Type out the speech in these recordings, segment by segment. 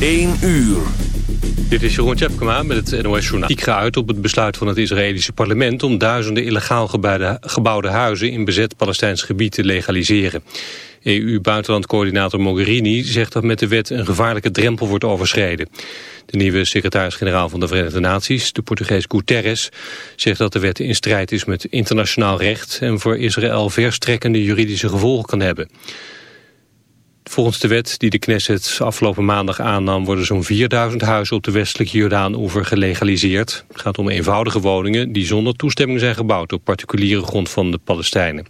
1 uur. Dit is Jeroen Tjepkema met het NOS Journaal. Ik ga uit op het besluit van het Israëlische parlement... om duizenden illegaal gebouwde huizen in bezet Palestijns gebied te legaliseren. EU-buitenlandcoördinator Mogherini zegt dat met de wet een gevaarlijke drempel wordt overschreden. De nieuwe secretaris-generaal van de Verenigde Naties, de Portugees Guterres, zegt dat de wet in strijd is met internationaal recht en voor Israël verstrekkende juridische gevolgen kan hebben. Volgens de wet die de Knesset afgelopen maandag aannam... worden zo'n 4000 huizen op de westelijke Jordaan-oever gelegaliseerd. Het gaat om eenvoudige woningen die zonder toestemming zijn gebouwd... op particuliere grond van de Palestijnen.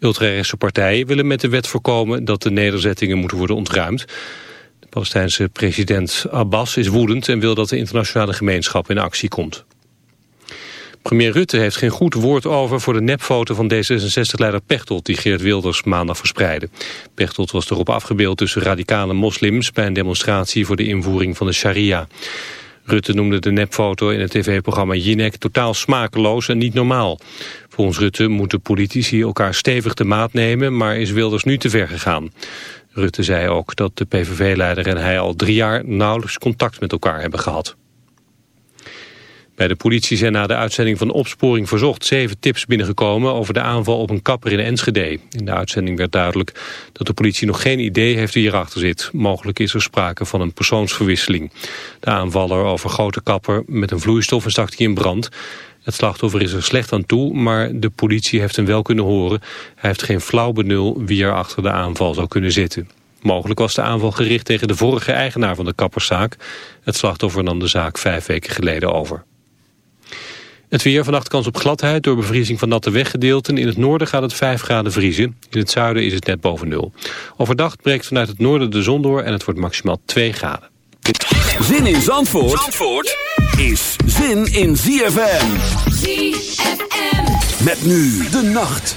Ultrarechtse partijen willen met de wet voorkomen... dat de nederzettingen moeten worden ontruimd. De Palestijnse president Abbas is woedend... en wil dat de internationale gemeenschap in actie komt. Premier Rutte heeft geen goed woord over voor de nepfoto van D66-leider Pechtold... die Geert Wilders maandag verspreidde. Pechtold was erop afgebeeld tussen radicale moslims... bij een demonstratie voor de invoering van de sharia. Rutte noemde de nepfoto in het tv-programma Jinek totaal smakeloos en niet normaal. Volgens Rutte moeten politici elkaar stevig de maat nemen... maar is Wilders nu te ver gegaan. Rutte zei ook dat de PVV-leider en hij al drie jaar nauwelijks contact met elkaar hebben gehad. Bij de politie zijn na de uitzending van Opsporing Verzocht zeven tips binnengekomen over de aanval op een kapper in Enschede. In de uitzending werd duidelijk dat de politie nog geen idee heeft wie hierachter zit. Mogelijk is er sprake van een persoonsverwisseling. De aanvaller overgoot kapper met een vloeistof en stak die in brand. Het slachtoffer is er slecht aan toe, maar de politie heeft hem wel kunnen horen. Hij heeft geen flauw benul wie er achter de aanval zou kunnen zitten. Mogelijk was de aanval gericht tegen de vorige eigenaar van de kapperszaak. Het slachtoffer nam de zaak vijf weken geleden over. Het weer vannacht kans op gladheid door bevriezing van natte weggedeelten. In het noorden gaat het 5 graden vriezen. In het zuiden is het net boven nul. Overdag breekt vanuit het noorden de zon door en het wordt maximaal 2 graden. Zin in Zandvoort, Zandvoort is zin in ZFM. ZFM. Met nu de nacht.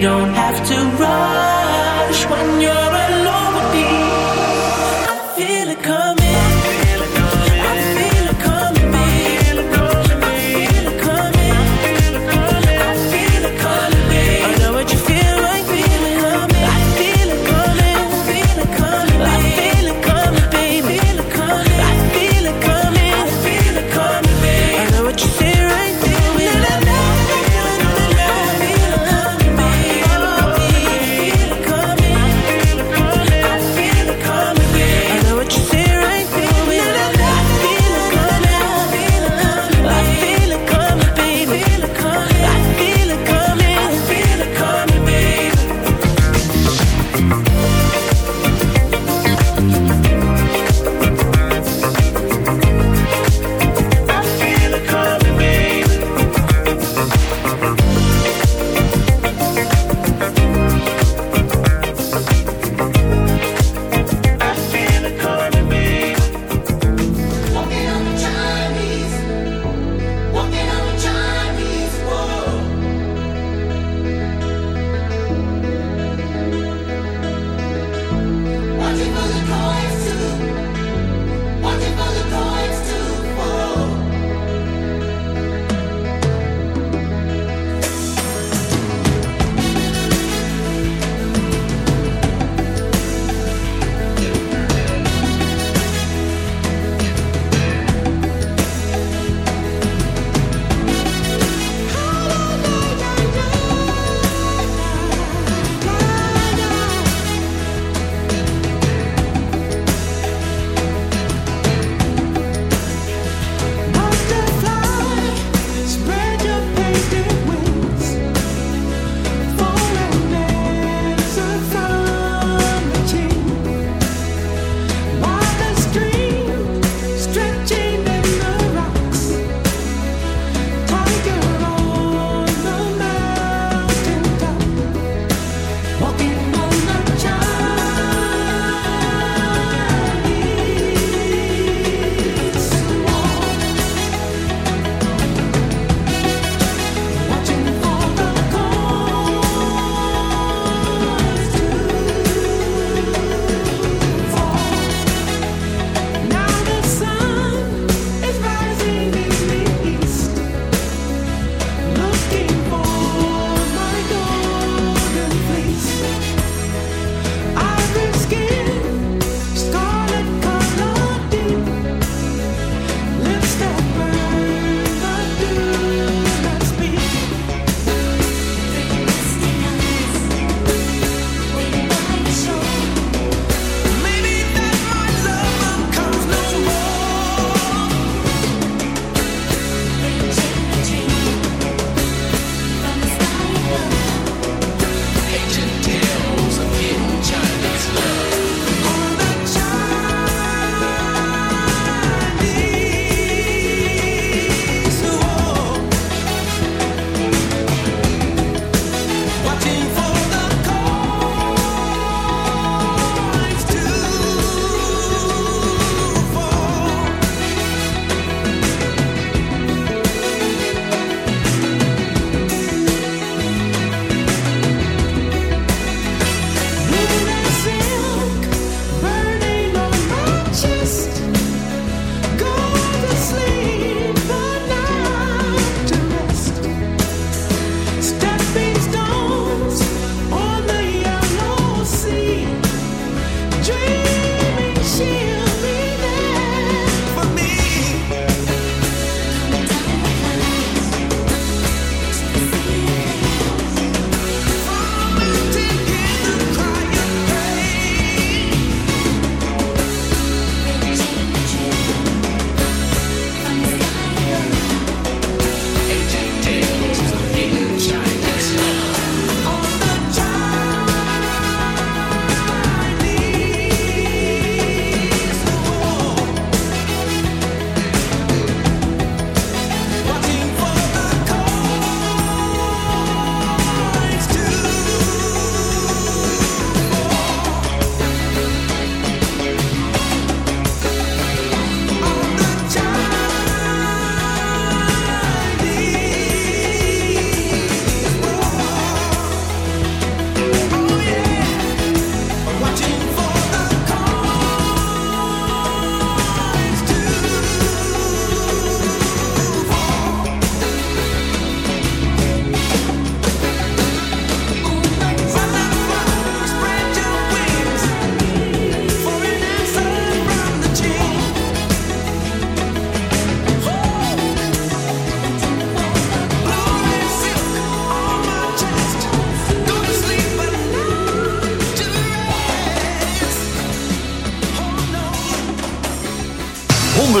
don't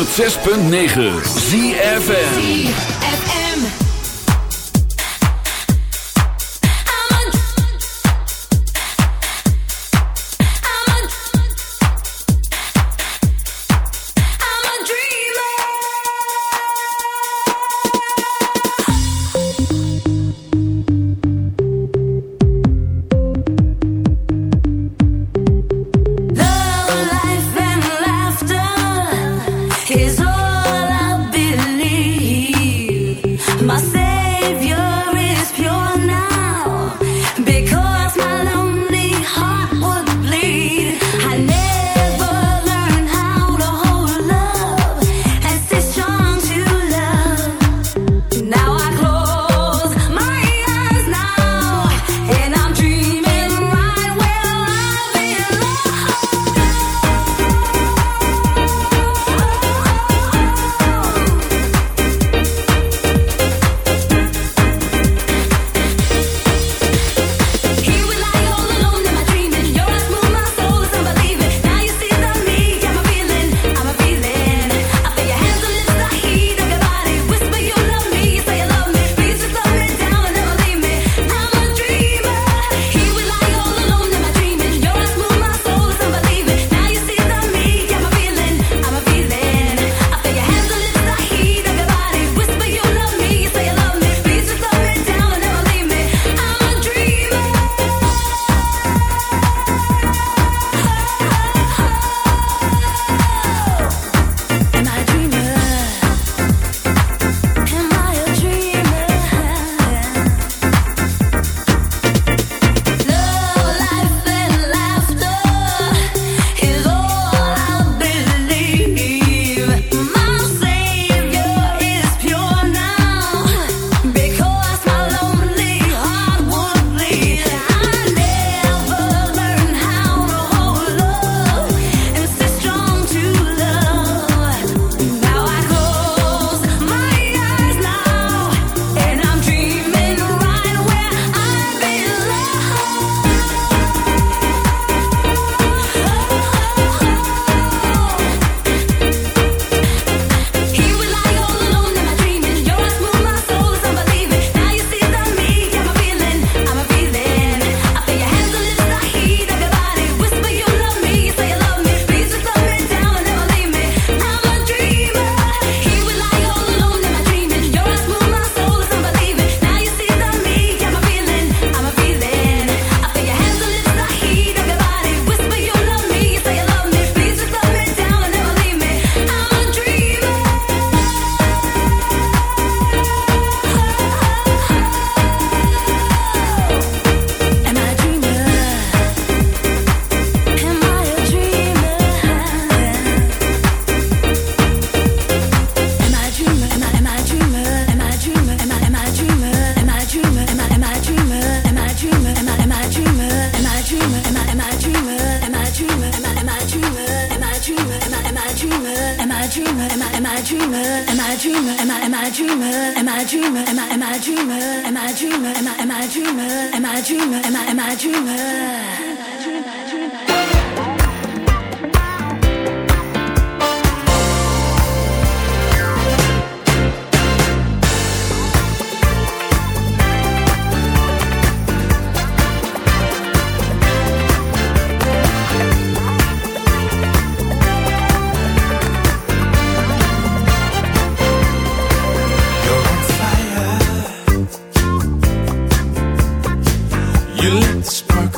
106.9 ZFN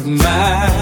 of mine.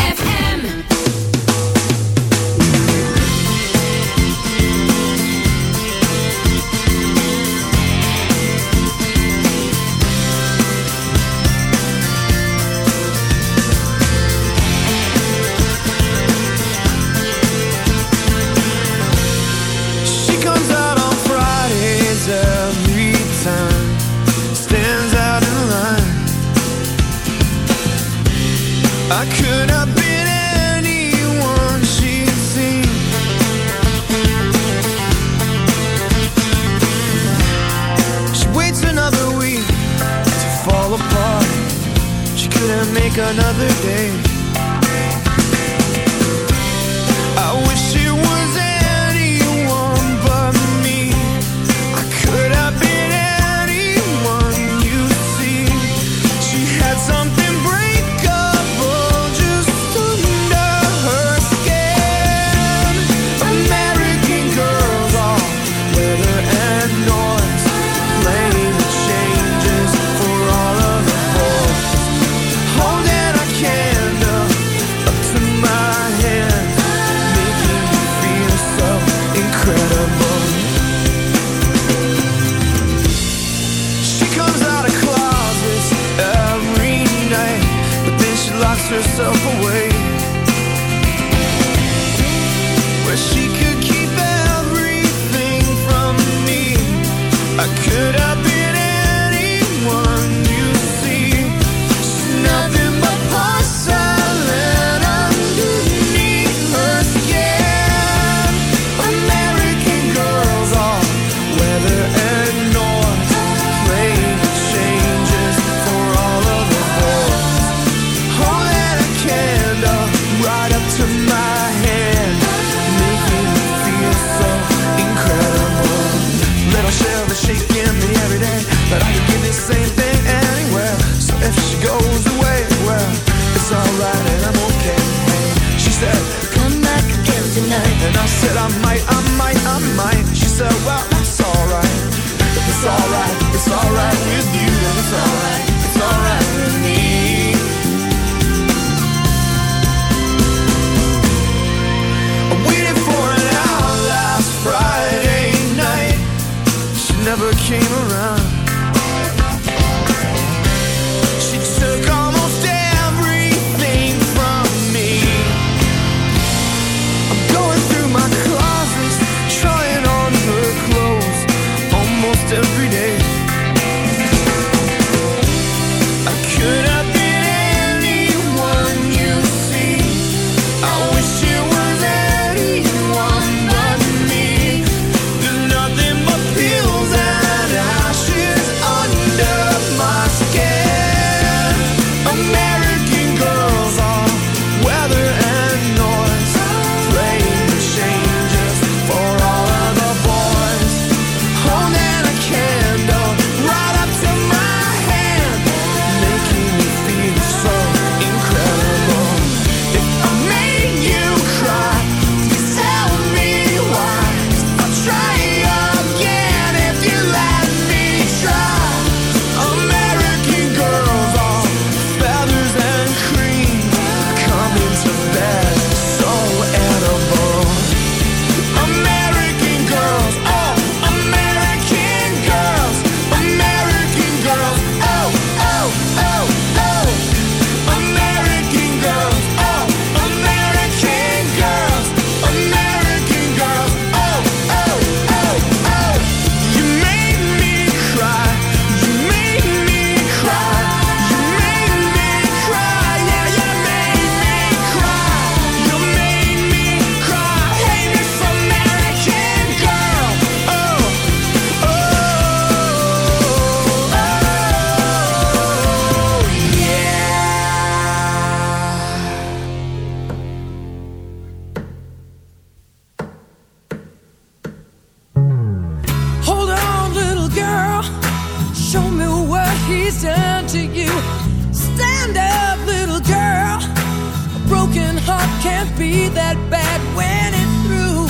can't be that bad when it's through,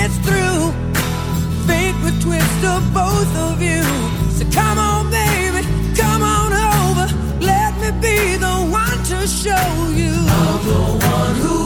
it's through. Fate would twist of both of you. So come on, baby, come on over. Let me be the one to show you. I'm the one who